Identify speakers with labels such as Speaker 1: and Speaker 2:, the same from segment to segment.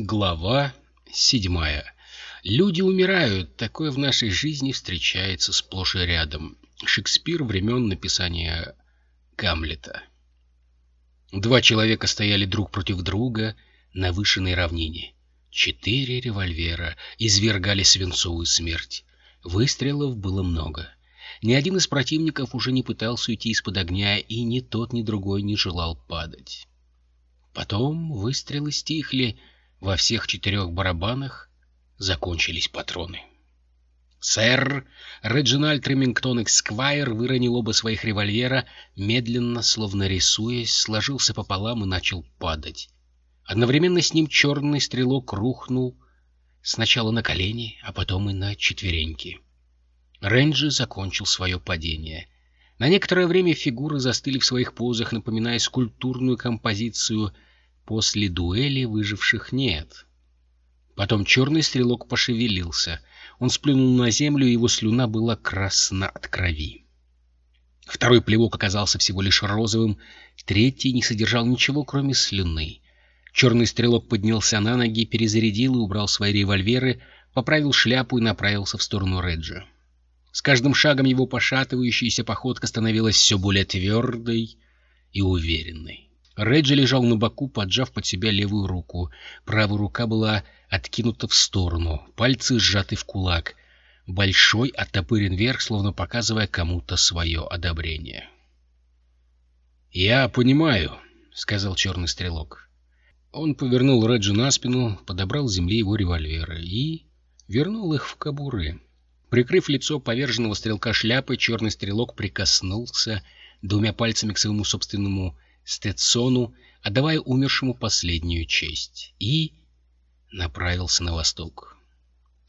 Speaker 1: Глава седьмая. Люди умирают. Такое в нашей жизни встречается сплошь и рядом. Шекспир времен написания Гамлета. Два человека стояли друг против друга на вышенной равнине. Четыре револьвера извергали свинцовую смерть. Выстрелов было много. Ни один из противников уже не пытался уйти из-под огня, и ни тот, ни другой не желал падать. Потом выстрелы стихли, во всех четырех барабанах закончились патроны. Сэр Реджинальд Ремингтон Эксквайр выронил оба своих револьвера, медленно, словно рисуясь, сложился пополам и начал падать. Одновременно с ним черный стрелок рухнул сначала на колени, а потом и на четвереньки. Рэнджи закончил свое падение. На некоторое время фигуры застыли в своих позах, напоминая скульптурную композицию — После дуэли выживших нет. Потом черный стрелок пошевелился. Он сплюнул на землю, и его слюна была красна от крови. Второй плевок оказался всего лишь розовым, третий не содержал ничего, кроме слюны. Черный стрелок поднялся на ноги, перезарядил и убрал свои револьверы, поправил шляпу и направился в сторону Реджа. С каждым шагом его пошатывающаяся походка становилась все более твердой и уверенной. Реджи лежал на боку, поджав под себя левую руку. Правая рука была откинута в сторону, пальцы сжаты в кулак. Большой оттопырен вверх, словно показывая кому-то свое одобрение. «Я понимаю», — сказал черный стрелок. Он повернул Реджи на спину, подобрал с земли его револьверы и вернул их в кобуры. Прикрыв лицо поверженного стрелка шляпой, черный стрелок прикоснулся двумя пальцами к своему собственному Стетсону, отдавая умершему последнюю честь, и направился на восток.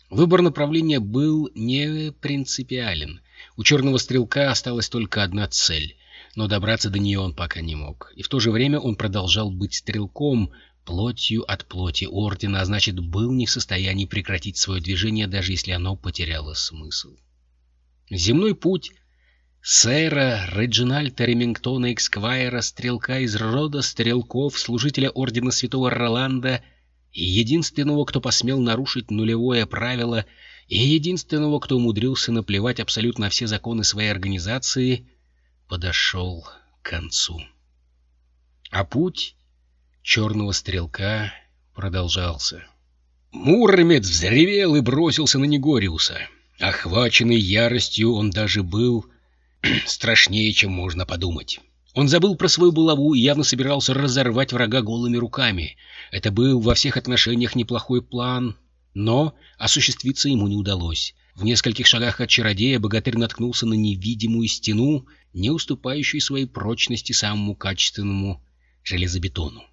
Speaker 1: Выбор направления был не принципиален. У черного стрелка осталась только одна цель, но добраться до нее он пока не мог. И в то же время он продолжал быть стрелком, плотью от плоти ордена, а значит, был не в состоянии прекратить свое движение, даже если оно потеряло смысл. Земной путь сэра Реджинальда Ремингтона Эксквайра, стрелка из рода стрелков, служителя ордена святого Роланда и единственного, кто посмел нарушить нулевое правило, и единственного, кто умудрился наплевать абсолютно все законы своей организации, подошел к концу. А путь черного стрелка продолжался. Муромец взревел и бросился на Негориуса. Охваченный яростью, он даже был страшнее, чем можно подумать. Он забыл про свою булаву и явно собирался разорвать врага голыми руками. Это был во всех отношениях неплохой план, но осуществиться ему не удалось. В нескольких шагах от чародея богатырь наткнулся на невидимую стену, не уступающую своей прочности самому качественному железобетону.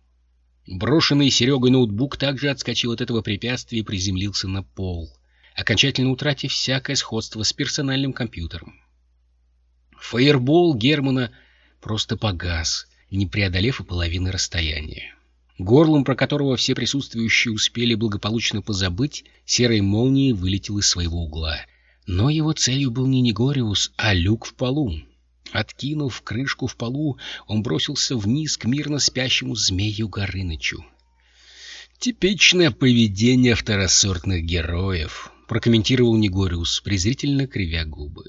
Speaker 1: Брошенный Серегой ноутбук также отскочил от этого препятствия и приземлился на пол, окончательно утратив всякое сходство с персональным компьютером. Фаербол Германа просто погас, не преодолев и половины расстояния. Горлом, про которого все присутствующие успели благополучно позабыть, серой молнией вылетел из своего угла. Но его целью был не Негориус, а люк в полу. Откинув крышку в полу, он бросился вниз к мирно спящему змею Горынычу. «Типичное поведение второсортных героев», — прокомментировал Негориус, презрительно кривя губы.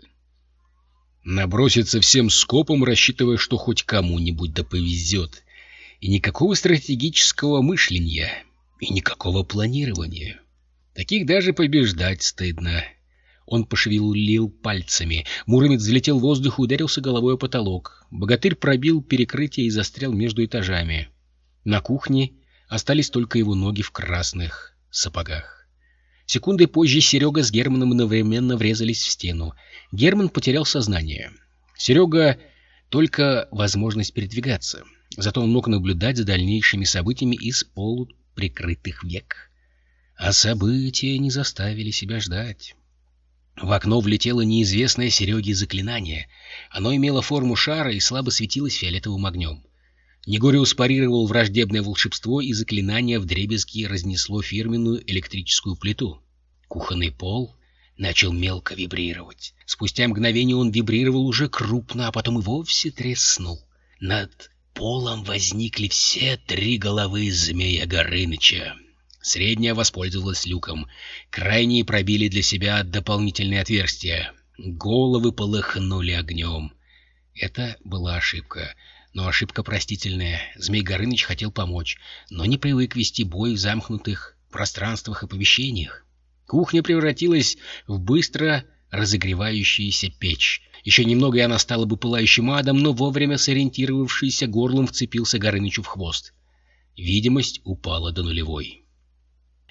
Speaker 1: Наброситься всем скопом, рассчитывая, что хоть кому-нибудь да повезет. И никакого стратегического мышления, и никакого планирования. Таких даже побеждать стыдно. Он пошевелил пальцами. Муромец взлетел в воздух и ударился головой о потолок. Богатырь пробил перекрытие и застрял между этажами. На кухне остались только его ноги в красных сапогах. Секунды позже Серега с Германом одновременно врезались в стену. Герман потерял сознание. Серега только возможность передвигаться. Зато он мог наблюдать за дальнейшими событиями из полуприкрытых век. А события не заставили себя ждать. В окно влетело неизвестное Сереге заклинание. Оно имело форму шара и слабо светилось фиолетовым огнем. Негориус парировал враждебное волшебство, и заклинание вдребезги разнесло фирменную электрическую плиту. Кухонный пол начал мелко вибрировать. Спустя мгновение он вибрировал уже крупно, а потом и вовсе треснул. Над полом возникли все три головы змея Горыныча. Средняя воспользовалась люком. Крайние пробили для себя дополнительные отверстия. Головы полыхнули огнем. Это была ошибка. Но ошибка простительная. Змей Горыныч хотел помочь, но не привык вести бой в замкнутых пространствах и помещениях. Кухня превратилась в быстро разогревающуюся печь. Еще немного, и она стала бы пылающим адом, но вовремя сориентировавшийся горлом вцепился Горынычу в хвост. Видимость упала до нулевой.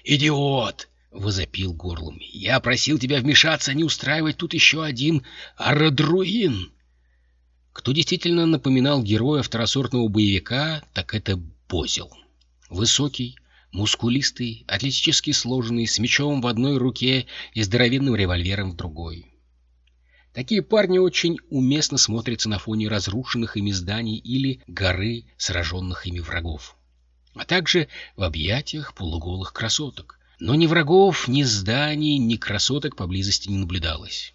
Speaker 1: «Идиот!» — возопил горлом. «Я просил тебя вмешаться, не устраивать тут еще один аэродруин!» Кто действительно напоминал героя второсортного боевика, так это Бозил. Высокий, мускулистый, атлетически сложенный, с мечом в одной руке и здоровенным револьвером в другой. Такие парни очень уместно смотрятся на фоне разрушенных ими зданий или горы сраженных ими врагов, а также в объятиях полуголых красоток. Но ни врагов, ни зданий, ни красоток поблизости не наблюдалось.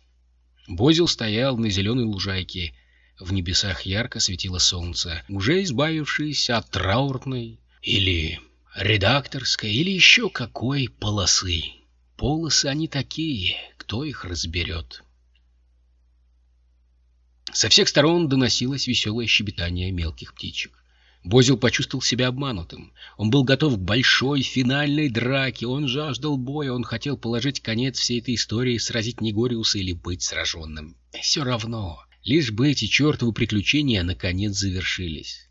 Speaker 1: Бозил стоял на зеленой лужайке. В небесах ярко светило солнце, уже избавившееся от траурной или редакторской или еще какой полосы. Полосы они такие, кто их разберет. Со всех сторон доносилось веселое щебетание мелких птичек. Бозил почувствовал себя обманутым. Он был готов к большой финальной драке, он жаждал боя, он хотел положить конец всей этой истории, сразить Негориуса или быть сраженным. Все равно, лишь бы эти чертовы приключения наконец завершились.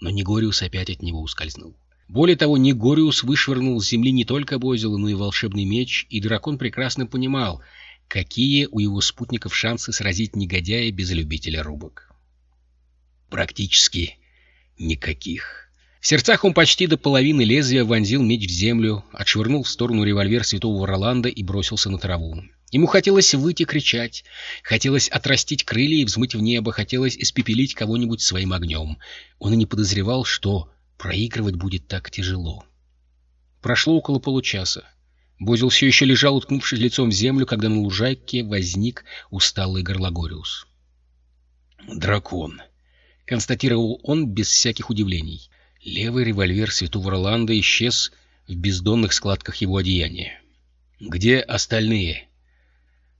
Speaker 1: Но Негориус опять от него ускользнул. Более того, Негориус вышвырнул с земли не только Бозила, но и волшебный меч, и дракон прекрасно понимал, какие у его спутников шансы сразить негодяя без любителя рубок. Практически никаких. В сердцах он почти до половины лезвия вонзил меч в землю, отшвырнул в сторону револьвер святого Роланда и бросился на траву. Ему хотелось выйти кричать, хотелось отрастить крылья и взмыть в небо, хотелось испепелить кого-нибудь своим огнем. Он и не подозревал, что Проигрывать будет так тяжело. Прошло около получаса. Бозил все еще лежал, уткнувшись лицом в землю, когда на лужайке возник усталый Горлагориус. «Дракон», — констатировал он без всяких удивлений. Левый револьвер святого Роланда исчез в бездонных складках его одеяния. «Где остальные?»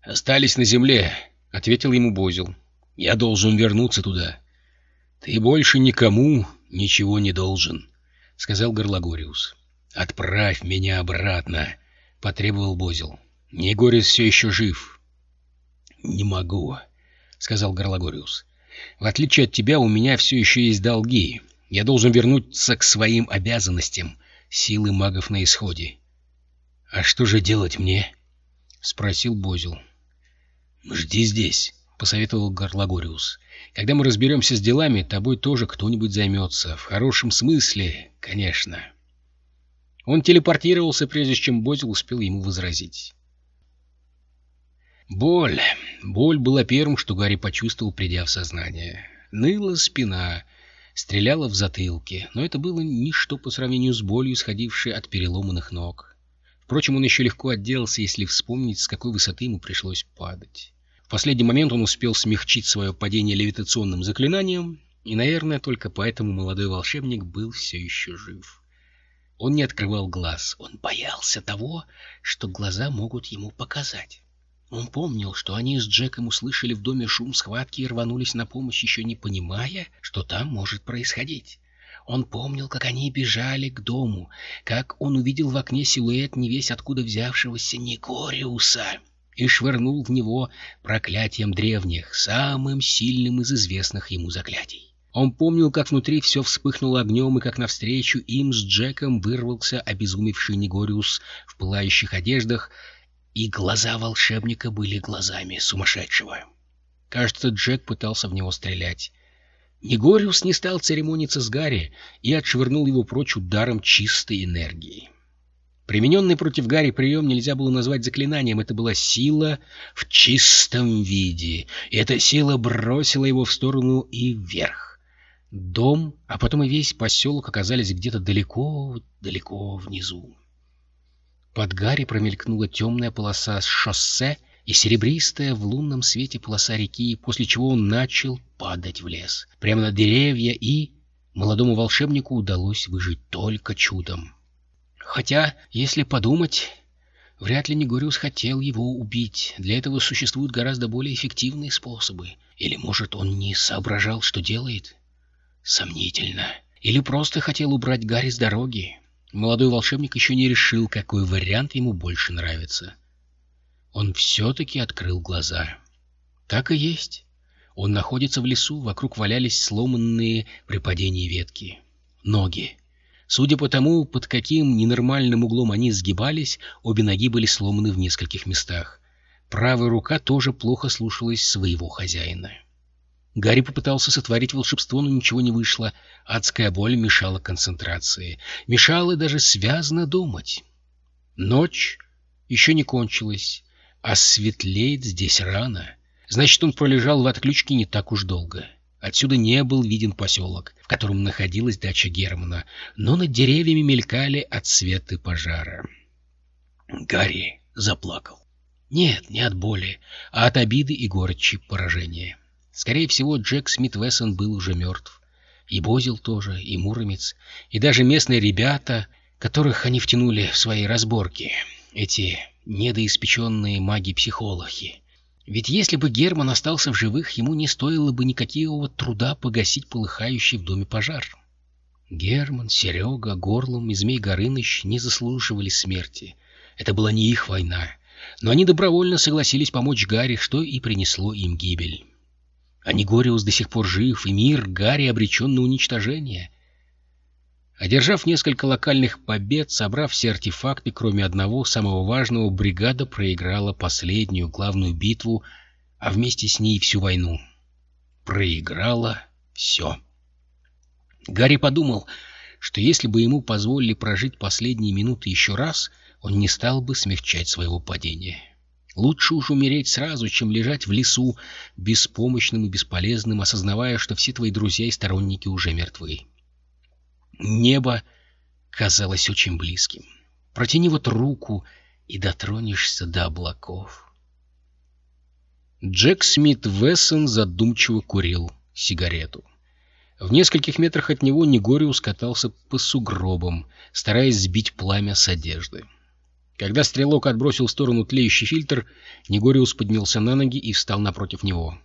Speaker 1: «Остались на земле», — ответил ему Бозил. «Я должен вернуться туда. Ты больше никому ничего не должен, — сказал Горлагориус. — Отправь меня обратно, — потребовал Бозил. — Негорис все еще жив. — Не могу, — сказал Горлагориус. — В отличие от тебя, у меня все еще есть долги. Я должен вернуться к своим обязанностям. Силы магов на исходе. — А что же делать мне? — спросил Бозил. — Жди здесь, — посоветовал Горлагориус. Когда мы разберемся с делами, тобой тоже кто-нибудь займется. В хорошем смысле, конечно. Он телепортировался, прежде чем Бозил успел ему возразить. Боль. Боль была первым, что Гарри почувствовал, придя в сознание. Ныла спина, стреляла в затылке, но это было ничто по сравнению с болью, исходившей от переломанных ног. Впрочем, он еще легко отделался, если вспомнить, с какой высоты ему пришлось падать. В последний момент он успел смягчить свое падение левитационным заклинанием, и, наверное, только поэтому молодой волшебник был все еще жив. Он не открывал глаз, он боялся того, что глаза могут ему показать. Он помнил, что они с Джеком услышали в доме шум схватки и рванулись на помощь, еще не понимая, что там может происходить. Он помнил, как они бежали к дому, как он увидел в окне силуэт невесть откуда взявшегося Никориуса и швырнул в него проклятием древних, самым сильным из известных ему заклятий. Он помнил, как внутри все вспыхнуло огнем, и как навстречу им с Джеком вырвался обезумевший Негориус в пылающих одеждах, и глаза волшебника были глазами сумасшедшего. Кажется, Джек пытался в него стрелять. Негориус не стал церемониться с Гарри и отшвырнул его прочь ударом чистой энергии. Примененный против Гарри прием нельзя было назвать заклинанием, это была сила в чистом виде, и эта сила бросила его в сторону и вверх. Дом, а потом и весь поселок оказались где-то далеко-далеко внизу. Под Гарри промелькнула темная полоса шоссе и серебристая в лунном свете полоса реки, после чего он начал падать в лес, прямо на деревья, и молодому волшебнику удалось выжить только чудом. Хотя, если подумать, вряд ли Негориус хотел его убить. Для этого существуют гораздо более эффективные способы. Или, может, он не соображал, что делает? Сомнительно. Или просто хотел убрать Гарри с дороги. Молодой волшебник еще не решил, какой вариант ему больше нравится. Он все-таки открыл глаза. Так и есть. Он находится в лесу, вокруг валялись сломанные при падении ветки. Ноги. Судя по тому, под каким ненормальным углом они сгибались, обе ноги были сломаны в нескольких местах. Правая рука тоже плохо слушалась своего хозяина. Гарри попытался сотворить волшебство, но ничего не вышло. Адская боль мешала концентрации. Мешала даже связно думать. Ночь еще не кончилась, а светлеет здесь рано. Значит, он пролежал в отключке не так уж долго. Отсюда не был виден поселок, в котором находилась дача Германа, но над деревьями мелькали отсветы пожара. Гарри заплакал. Нет, не от боли, а от обиды и горечи поражения. Скорее всего, Джек Смит Вессон был уже мертв. И Бозил тоже, и Муромец, и даже местные ребята, которых они втянули в свои разборки. Эти недоиспеченные маги-психологи. Ведь если бы Герман остался в живых, ему не стоило бы никакого труда погасить полыхающий в доме пожар. Герман, Серега, Горлом и Змей Горыныч не заслуживали смерти. Это была не их война но они добровольно согласились помочь Гарри, что и принесло им гибель. А Негориус до сих пор жив, и мир Гарри обречен на уничтожение. Одержав несколько локальных побед, собрав все артефакты, кроме одного, самого важного, бригада проиграла последнюю главную битву, а вместе с ней всю войну. Проиграла все. Гарри подумал, что если бы ему позволили прожить последние минуты еще раз — он не стал бы смягчать своего падения. Лучше уж умереть сразу, чем лежать в лесу, беспомощным и бесполезным, осознавая, что все твои друзья и сторонники уже мертвы. Небо казалось очень близким. Протяни вот руку и дотронешься до облаков. Джек Смит Вессон задумчиво курил сигарету. В нескольких метрах от него Негориус катался по сугробам, стараясь сбить пламя с одежды. Когда стрелок отбросил в сторону тлеющий фильтр, Негориус поднялся на ноги и встал напротив него.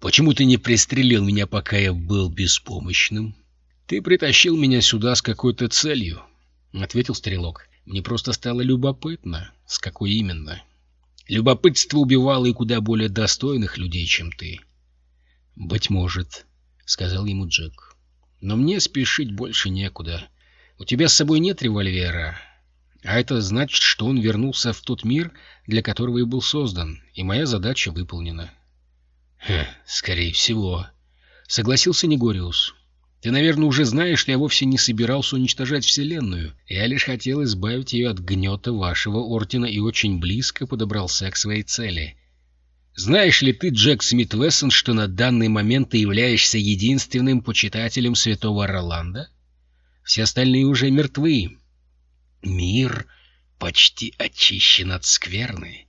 Speaker 1: «Почему ты не пристрелил меня, пока я был беспомощным?» «Ты притащил меня сюда с какой-то целью», — ответил стрелок. «Мне просто стало любопытно, с какой именно. Любопытство убивало и куда более достойных людей, чем ты». «Быть может», — сказал ему Джек. «Но мне спешить больше некуда. У тебя с собой нет револьвера, а это значит, что он вернулся в тот мир, для которого и был создан, и моя задача выполнена. Хм, скорее всего. Согласился Негориус. Ты, наверное, уже знаешь, что я вовсе не собирался уничтожать Вселенную. Я лишь хотел избавить ее от гнета вашего ордена и очень близко подобрался к своей цели. Знаешь ли ты, Джек Смит Вессон, что на данный момент ты являешься единственным почитателем святого Роланда? Все остальные уже мертвы, Мир почти очищен от скверны.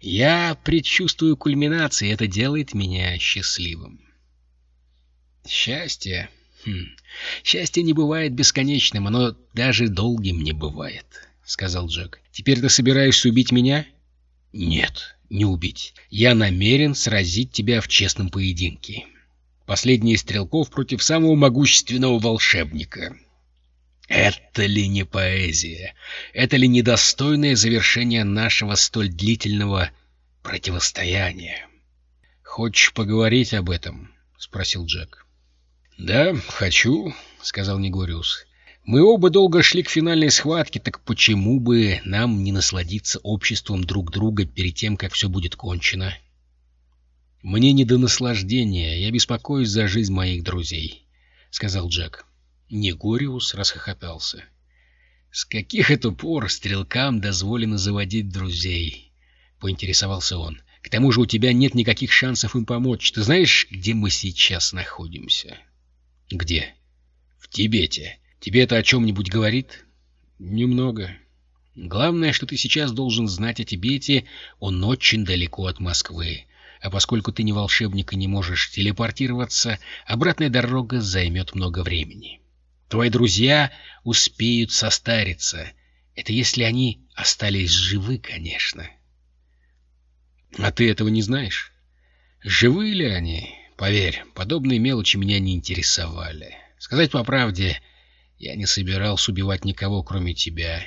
Speaker 1: Я предчувствую кульминации, это делает меня счастливым. Счастье... Хм. Счастье не бывает бесконечным, оно даже долгим не бывает, — сказал Джек. Теперь ты собираешься убить меня? Нет, не убить. Я намерен сразить тебя в честном поединке. Последний из стрелков против самого могущественного волшебника. Это ли не поэзия? Это ли недостойное завершение нашего столь длительного противостояния? «Хочешь поговорить об этом?» — спросил Джек. «Да, хочу», — сказал Негориус. «Мы оба долго шли к финальной схватке, так почему бы нам не насладиться обществом друг друга перед тем, как все будет кончено?» «Мне не до наслаждения, я беспокоюсь за жизнь моих друзей», — сказал Джек. Негориус расхохотался. «С каких это пор стрелкам дозволено заводить друзей?» — поинтересовался он. «К тому же у тебя нет никаких шансов им помочь. Ты знаешь, где мы сейчас находимся?» «Где?» «В Тибете. Тебе это о чем-нибудь говорит?» «Немного. Главное, что ты сейчас должен знать о Тибете, он очень далеко от Москвы. А поскольку ты не волшебник и не можешь телепортироваться, обратная дорога займет много времени». Твои друзья успеют состариться, Это если они остались живы, конечно. А ты этого не знаешь? Живы ли они? Поверь, подобные мелочи меня не интересовали. Сказать по правде, я не собирался убивать никого, кроме тебя.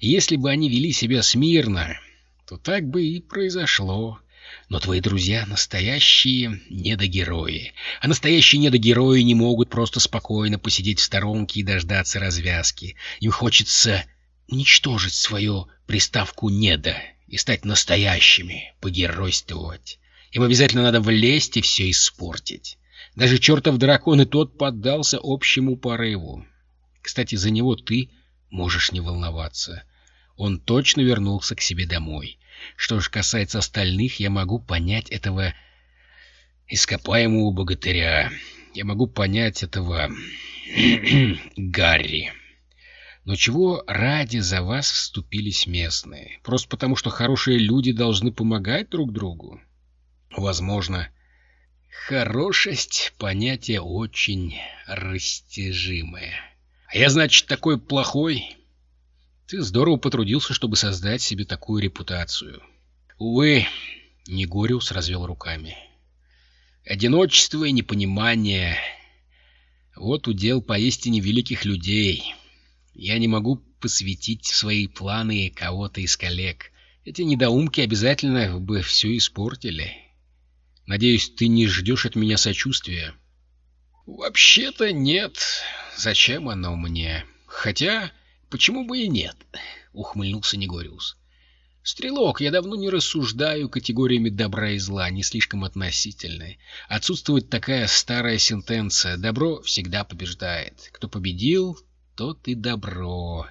Speaker 1: И если бы они вели себя смирно, то так бы и произошло. Но твои друзья — настоящие недогерои. А настоящие недогерои не могут просто спокойно посидеть в сторонке и дождаться развязки. Им хочется уничтожить свою приставку «недо» и стать настоящими, погеройствовать. Им обязательно надо влезть и все испортить. Даже чертов дракон и тот поддался общему порыву. Кстати, за него ты можешь не волноваться. Он точно вернулся к себе домой. Что же касается остальных, я могу понять этого ископаемого богатыря. Я могу понять этого Гарри. Но чего ради за вас вступились местные? Просто потому, что хорошие люди должны помогать друг другу? Возможно. Хорошесть — понятие очень растяжимое. А я, значит, такой плохой? Ты здорово потрудился, чтобы создать себе такую репутацию. Увы, Негориус развел руками. Одиночество и непонимание — вот удел поистине великих людей. Я не могу посвятить свои планы кого-то из коллег. Эти недоумки обязательно бы все испортили. Надеюсь, ты не ждешь от меня сочувствия? Вообще-то нет. Зачем оно мне? Хотя, почему бы и нет? Ухмыльнулся Негориус. Стрелок, я давно не рассуждаю категориями добра и зла, не слишком относительные. Отсутствует такая старая сентенция «добро всегда побеждает». Кто победил, тот и добро.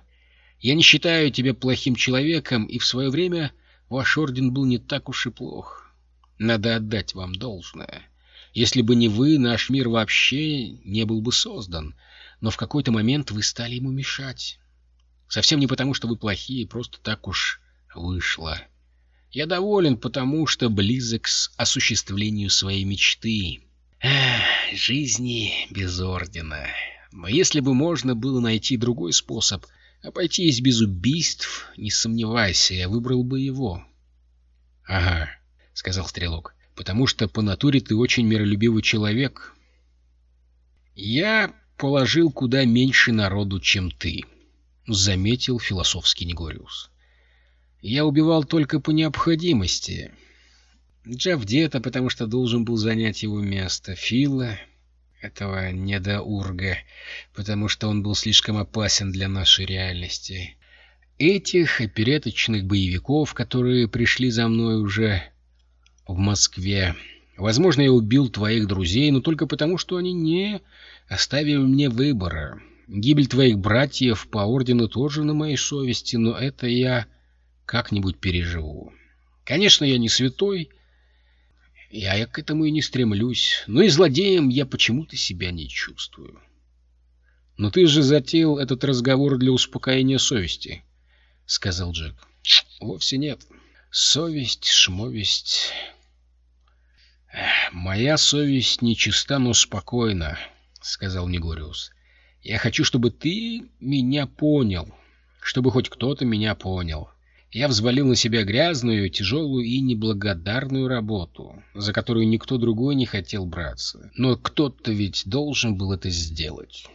Speaker 1: Я не считаю тебя плохим человеком, и в свое время ваш орден был не так уж и плох. Надо отдать вам должное. Если бы не вы, наш мир вообще не был бы создан. Но в какой-то момент вы стали ему мешать. Совсем не потому, что вы плохие, просто так уж вышло. Я доволен, потому что близок к осуществлению своей мечты. Эх, жизни без ордена. Но если бы можно было найти другой способ обойтись без убийств, не сомневайся, я выбрал бы его. — Ага, — сказал Стрелок, — потому что по натуре ты очень миролюбивый человек. Я положил куда меньше народу, чем ты, — заметил философский Негориус. Я убивал только по необходимости. Джефф где-то, потому что должен был занять его место. Фила, этого недоурга, потому что он был слишком опасен для нашей реальности. Этих опереточных боевиков, которые пришли за мной уже в Москве. Возможно, я убил твоих друзей, но только потому, что они не оставили мне выбора. Гибель твоих братьев по ордену тоже на моей совести, но это я как-нибудь переживу. Конечно, я не святой, я к этому и не стремлюсь, но и злодеем я почему-то себя не чувствую. — Но ты же затеял этот разговор для успокоения совести, — сказал Джек. — Вовсе нет. Совесть, шмовесть... «Моя совесть нечиста, но спокойна», — сказал Негориус. «Я хочу, чтобы ты меня понял, чтобы хоть кто-то меня понял. Я взвалил на себя грязную, тяжелую и неблагодарную работу, за которую никто другой не хотел браться. Но кто-то ведь должен был это сделать.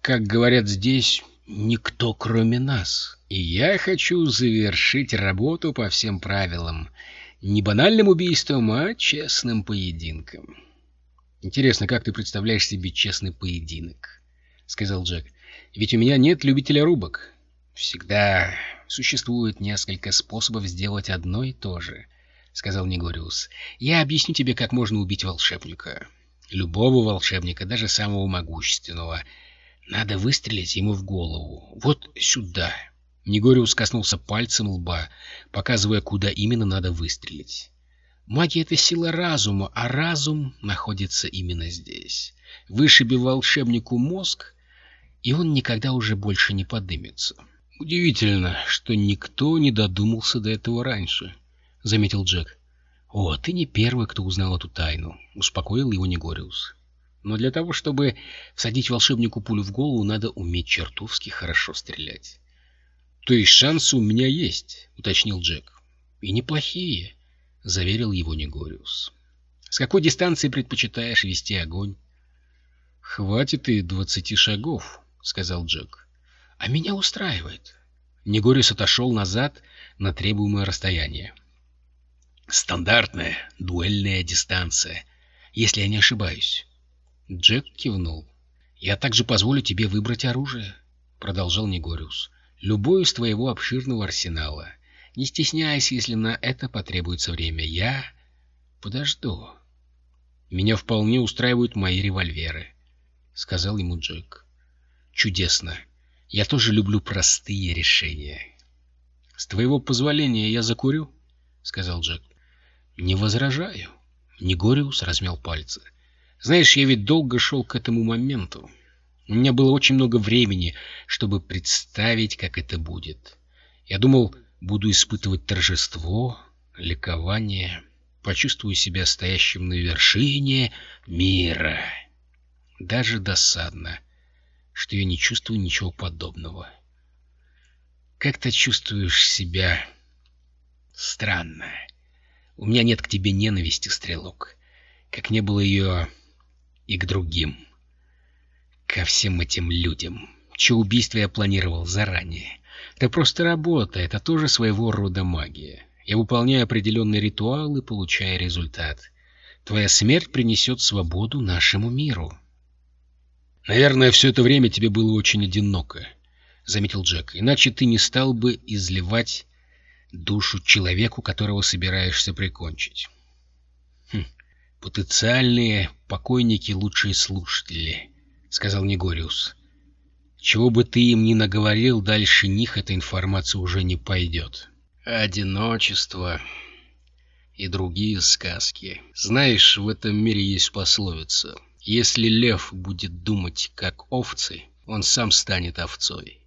Speaker 1: Как говорят здесь, никто кроме нас. И я хочу завершить работу по всем правилам» Не банальным убийством, а честным поединком. «Интересно, как ты представляешь себе честный поединок?» — сказал Джек. «Ведь у меня нет любителя рубок. Всегда существует несколько способов сделать одно и то же», — сказал Негориус. «Я объясню тебе, как можно убить волшебника. Любого волшебника, даже самого могущественного. Надо выстрелить ему в голову. Вот сюда». Негориус коснулся пальцем лба, показывая, куда именно надо выстрелить. Магия — это сила разума, а разум находится именно здесь. Вышиби волшебнику мозг, и он никогда уже больше не подымется. — Удивительно, что никто не додумался до этого раньше, — заметил Джек. — О, ты не первый, кто узнал эту тайну, — успокоил его Негориус. Но для того, чтобы всадить волшебнику пулю в голову, надо уметь чертовски хорошо стрелять. То есть шансы у меня есть, уточнил Джек. И неплохие, заверил его Негориус. С какой дистанции предпочитаешь вести огонь? Хватит и двадцати шагов, сказал Джек. А меня устраивает. Негориус отошел назад на требуемое расстояние. Стандартная дуэльная дистанция, если я не ошибаюсь. Джек кивнул. «Я также позволю тебе выбрать оружие», — продолжал Негориус. «Любое из твоего обширного арсенала. Не стесняйся, если на это потребуется время. Я подожду». «Меня вполне устраивают мои револьверы», — сказал ему Джек. «Чудесно. Я тоже люблю простые решения». «С твоего позволения я закурю?» — сказал Джек. «Не возражаю». Негориус размял пальцы. Знаешь, я ведь долго шел к этому моменту. У меня было очень много времени, чтобы представить, как это будет. Я думал, буду испытывать торжество, ликование, почувствую себя стоящим на вершине мира. Даже досадно, что я не чувствую ничего подобного. Как ты чувствуешь себя странно. У меня нет к тебе ненависти, стрелок, как не было ее и к другим. Ко всем этим людям, чье убийство я планировал заранее. Это просто работа, это тоже своего рода магия. Я выполняю определенные ритуалы, получая результат. Твоя смерть принесет свободу нашему миру. «Наверное, все это время тебе было очень одиноко», — заметил Джек. «Иначе ты не стал бы изливать душу человеку, которого собираешься прикончить». Хм. «Потенциальные покойники — лучшие слушатели», — сказал Негориус. «Чего бы ты им ни наговорил, дальше них эта информация уже не пойдет. Одиночество и другие сказки. Знаешь, в этом мире есть пословица. Если лев будет думать как овцы, он сам станет овцой.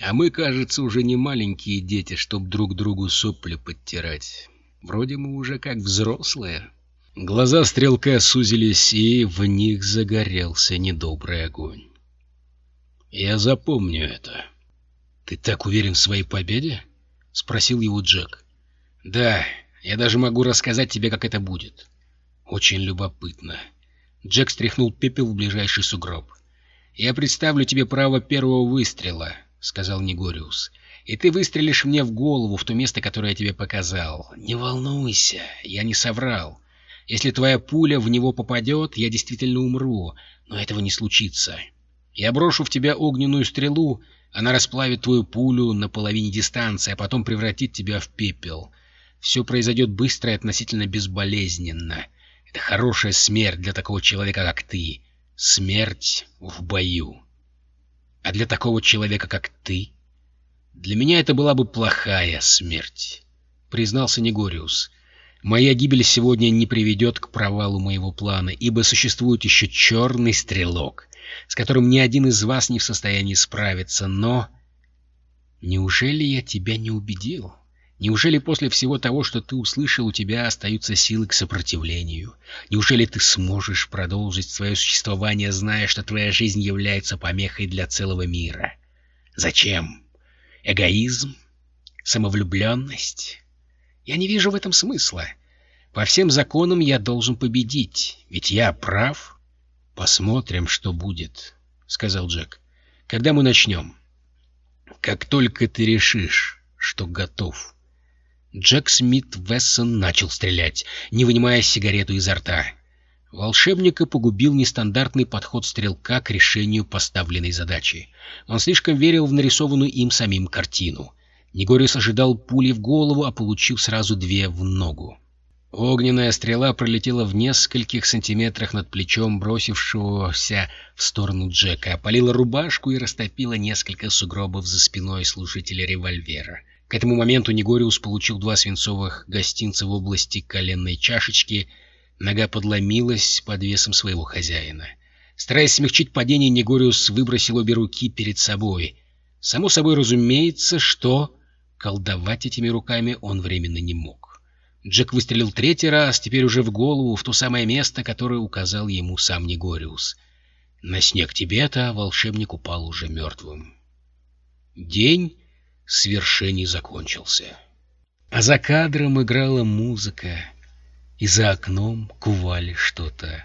Speaker 1: А мы, кажется, уже не маленькие дети, чтоб друг другу сопли подтирать. Вроде мы уже как взрослые. Глаза стрелка сузились, и в них загорелся недобрый огонь. «Я запомню это». «Ты так уверен в своей победе?» — спросил его Джек. «Да, я даже могу рассказать тебе, как это будет». «Очень любопытно». Джек стряхнул пепел в ближайший сугроб. «Я представлю тебе право первого выстрела сказал Негориус. «И ты выстрелишь мне в голову, в то место, которое я тебе показал. Не волнуйся, я не соврал. Если твоя пуля в него попадет, я действительно умру, но этого не случится. Я брошу в тебя огненную стрелу, она расплавит твою пулю на половине дистанции, а потом превратит тебя в пепел. Все произойдет быстро и относительно безболезненно. Это хорошая смерть для такого человека, как ты. Смерть в бою». А для такого человека, как ты, для меня это была бы плохая смерть, признался Негориус. Моя гибель сегодня не приведет к провалу моего плана, ибо существует еще черный стрелок, с которым ни один из вас не в состоянии справиться, но... Неужели я тебя не убедил? Неужели после всего того, что ты услышал, у тебя остаются силы к сопротивлению? Неужели ты сможешь продолжить свое существование, зная, что твоя жизнь является помехой для целого мира? Зачем? Эгоизм? Самовлюбленность? Я не вижу в этом смысла. По всем законам я должен победить, ведь я прав. Посмотрим, что будет, — сказал Джек. Когда мы начнем? Как только ты решишь, что готов. Джек Смит Вессон начал стрелять, не вынимая сигарету изо рта. Волшебника погубил нестандартный подход стрелка к решению поставленной задачи. Он слишком верил в нарисованную им самим картину. Негорис ожидал пули в голову, а получил сразу две в ногу. Огненная стрела пролетела в нескольких сантиметрах над плечом бросившегося в сторону Джека, опалила рубашку и растопила несколько сугробов за спиной служителя револьвера. К этому моменту Негориус получил два свинцовых гостинца в области коленной чашечки. Нога подломилась под весом своего хозяина. Стараясь смягчить падение, Негориус выбросил обе руки перед собой. Само собой разумеется, что колдовать этими руками он временно не мог. Джек выстрелил третий раз, теперь уже в голову, в то самое место, которое указал ему сам Негориус. На снег Тибета волшебник упал уже мертвым. День свершений закончился. А за кадром играла музыка, и за окном кували что-то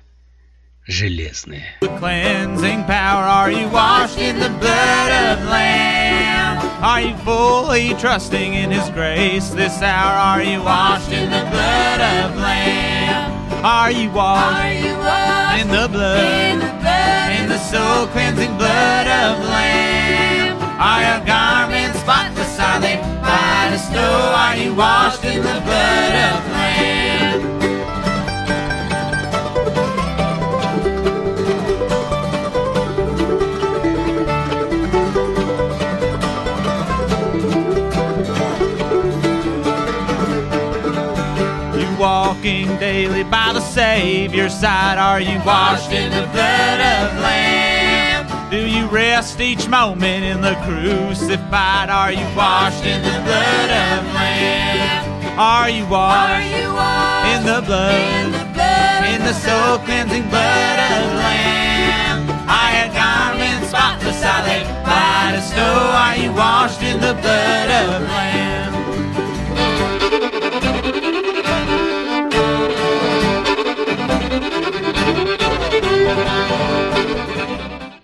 Speaker 1: железное.
Speaker 2: Cleansing power, are you washed in the blood of Lamb? Are you fully trusting in His grace this hour? Are you washed in the blood of Lamb? Are you washed,
Speaker 3: Are you washed
Speaker 2: in the blood?
Speaker 3: in the blood
Speaker 2: in the soul cleansing blood of Lamb. Are your garments spotless? Are they white as snow? Are you washed in the blood of Lamb? daily by the Savior's side? Are you washed in the blood of Lamb? Do you rest each moment in the crucified? Are you washed in the blood of Lamb? Are you washed, Are
Speaker 3: you washed
Speaker 2: in the blood?
Speaker 3: In the, blood
Speaker 2: in the soul cleansing blood of Lamb? I had garments spotless, I lay white as snow. Are you washed in the blood of Lamb?